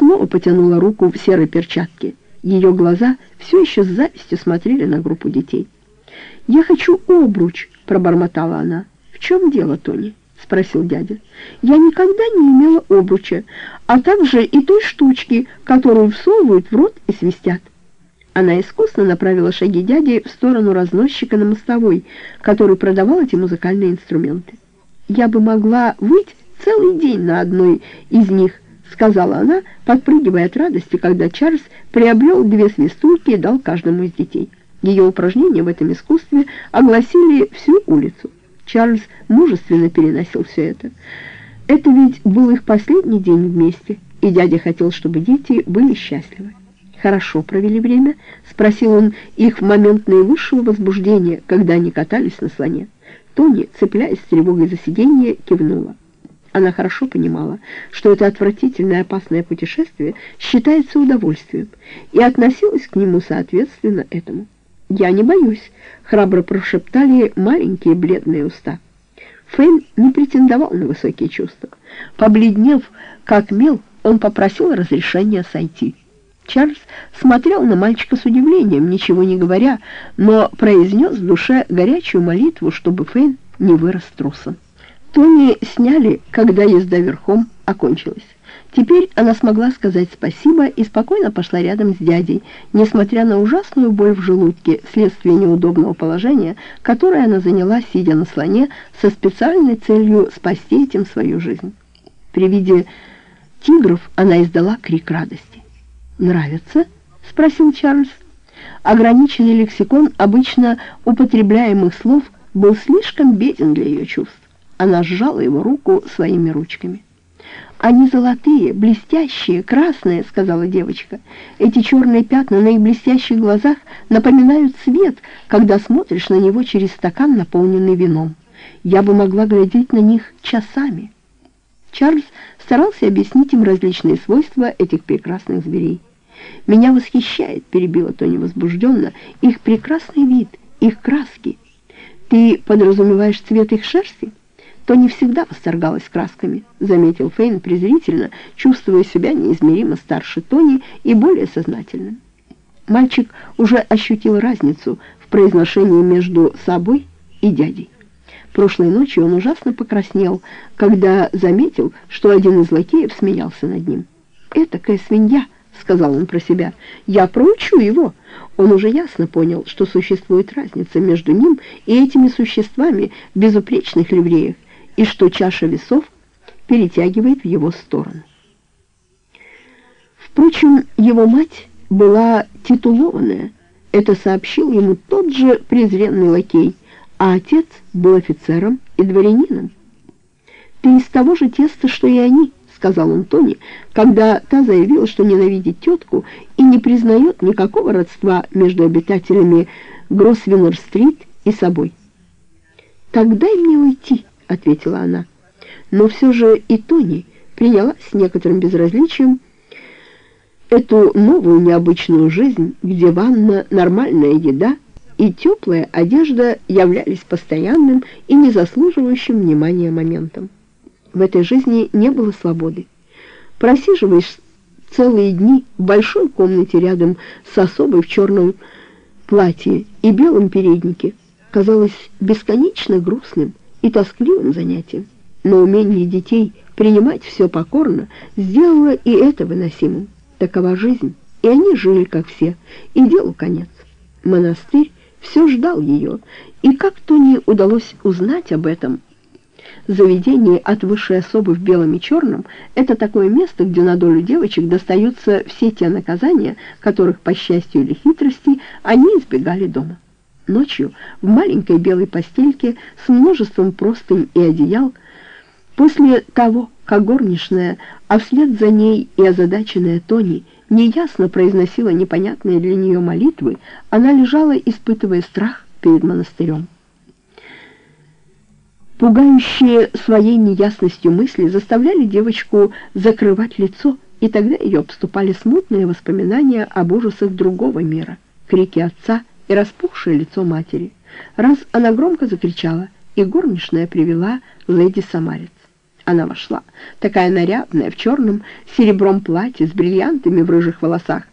снова потянула руку в серой перчатке. Ее глаза все еще с завистью смотрели на группу детей. «Я хочу обруч», — пробормотала она. «В чем дело, Тони?» — спросил дядя. «Я никогда не имела обруча, а также и той штучки, которую всовывают в рот и свистят». Она искусно направила шаги дяди в сторону разносчика на мостовой, который продавал эти музыкальные инструменты. «Я бы могла выть целый день на одной из них», — сказала она, подпрыгивая от радости, когда Чарльз приобрел две свистульки и дал каждому из детей. Ее упражнения в этом искусстве огласили всю улицу. Чарльз мужественно переносил все это. Это ведь был их последний день вместе, и дядя хотел, чтобы дети были счастливы. «Хорошо провели время?» — спросил он их в момент наивысшего возбуждения, когда они катались на слоне. Тони, цепляясь с тревогой за сиденье, кивнула. Она хорошо понимала, что это отвратительное опасное путешествие считается удовольствием, и относилась к нему соответственно этому. «Я не боюсь», — храбро прошептали маленькие бледные уста. Фейн не претендовал на высокие чувства. Побледнев, как мел, он попросил разрешения сойти. Чарльз смотрел на мальчика с удивлением, ничего не говоря, но произнес в душе горячую молитву, чтобы Фейн не вырос трусом. Тони сняли, когда езда верхом окончилась. Теперь она смогла сказать спасибо и спокойно пошла рядом с дядей, несмотря на ужасную боль в желудке вследствие неудобного положения, которое она заняла, сидя на слоне, со специальной целью спасти этим свою жизнь. При виде тигров она издала крик радости. «Нравится?» — спросил Чарльз. Ограниченный лексикон обычно употребляемых слов был слишком беден для ее чувств. Она сжала его руку своими ручками. «Они золотые, блестящие, красные», — сказала девочка. «Эти черные пятна на их блестящих глазах напоминают свет, когда смотришь на него через стакан, наполненный вином. Я бы могла глядеть на них часами». Чарльз старался объяснить им различные свойства этих прекрасных зверей. «Меня восхищает», — перебила Тони возбужденно, — «их прекрасный вид, их краски. Ты подразумеваешь цвет их шерсти?» То не всегда восторгалась красками, заметил Фейн презрительно, чувствуя себя неизмеримо старше Тони и более сознательным. Мальчик уже ощутил разницу в произношении между собой и дядей. Прошлой ночью он ужасно покраснел, когда заметил, что один из лакеев смеялся над ним. «Этакая свинья!» — сказал он про себя. «Я проучу его!» Он уже ясно понял, что существует разница между ним и этими существами в безупречных ливреях, и что чаша весов перетягивает в его сторону. Впрочем, его мать была титулованная, это сообщил ему тот же презренный лакей, а отец был офицером и дворянином. «Ты из того же теста, что и они», — сказал он Тони, когда та заявила, что ненавидит тетку и не признает никакого родства между обитателями Гросвеннер-стрит и собой. «Так дай мне уйти», ответила она. Но все же и Тони приняла с некоторым безразличием эту новую необычную жизнь, где ванна, нормальная еда и теплая одежда являлись постоянным и не заслуживающим внимания моментом. В этой жизни не было свободы. Просиживаешь целые дни в большой комнате рядом с особой в черном платье и белом переднике казалось бесконечно грустным, и тоскливым занятием. Но умение детей принимать все покорно сделало и это выносимым. Такова жизнь, и они жили, как все, и делу конец. Монастырь все ждал ее, и как то не удалось узнать об этом. Заведение от высшей особы в белом и черном — это такое место, где на долю девочек достаются все те наказания, которых, по счастью или хитрости, они избегали дома. Ночью в маленькой белой постельке с множеством простынь и одеял, после того, как горничная, а вслед за ней и озадаченная Тони, неясно произносила непонятные для нее молитвы, она лежала, испытывая страх перед монастырем. Пугающие своей неясностью мысли заставляли девочку закрывать лицо, и тогда ее обступали смутные воспоминания об ужасах другого мира, крики отца и распухшее лицо матери. Раз она громко закричала, и горничная привела леди Самарец. Она вошла, такая нарядная, в черном серебром платье, с бриллиантами в рыжих волосах.